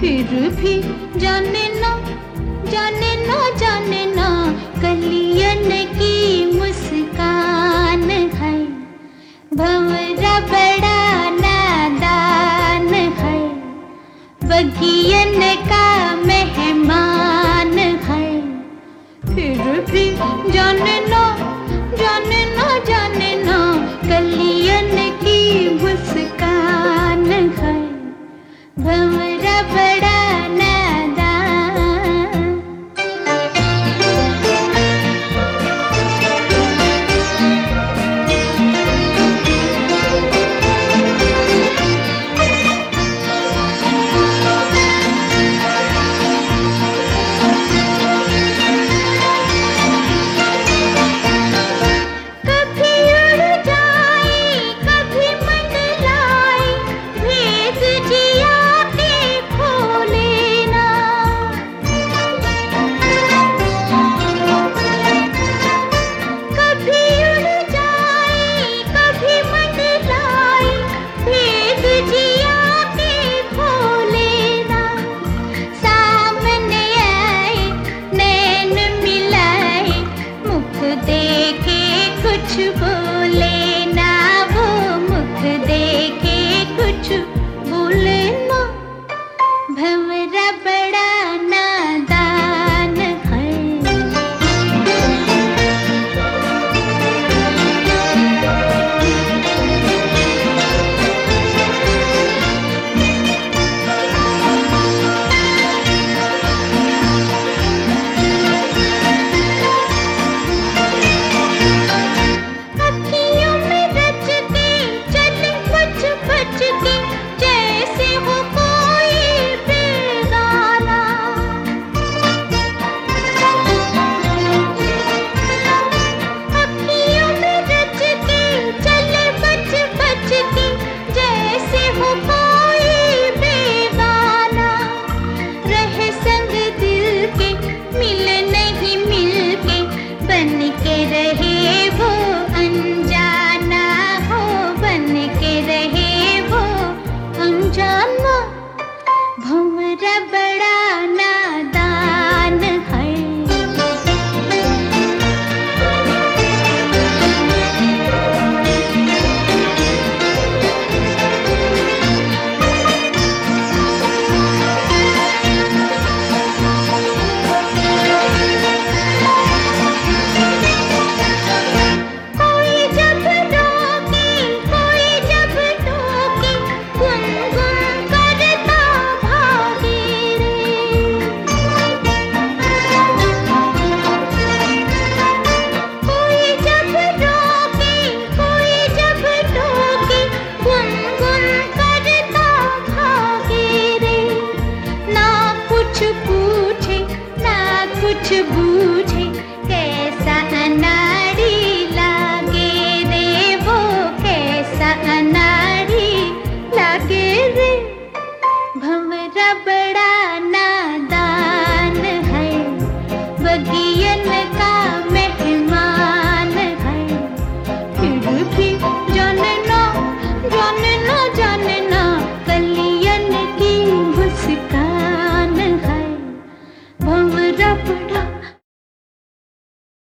फिर भी जाने ना जाने ना जाने ना, कलियन की मुस्कान है। भवरा बड़ा नादान है। बगियन का मेहमान है। फिर भी जाने ना जाने ना to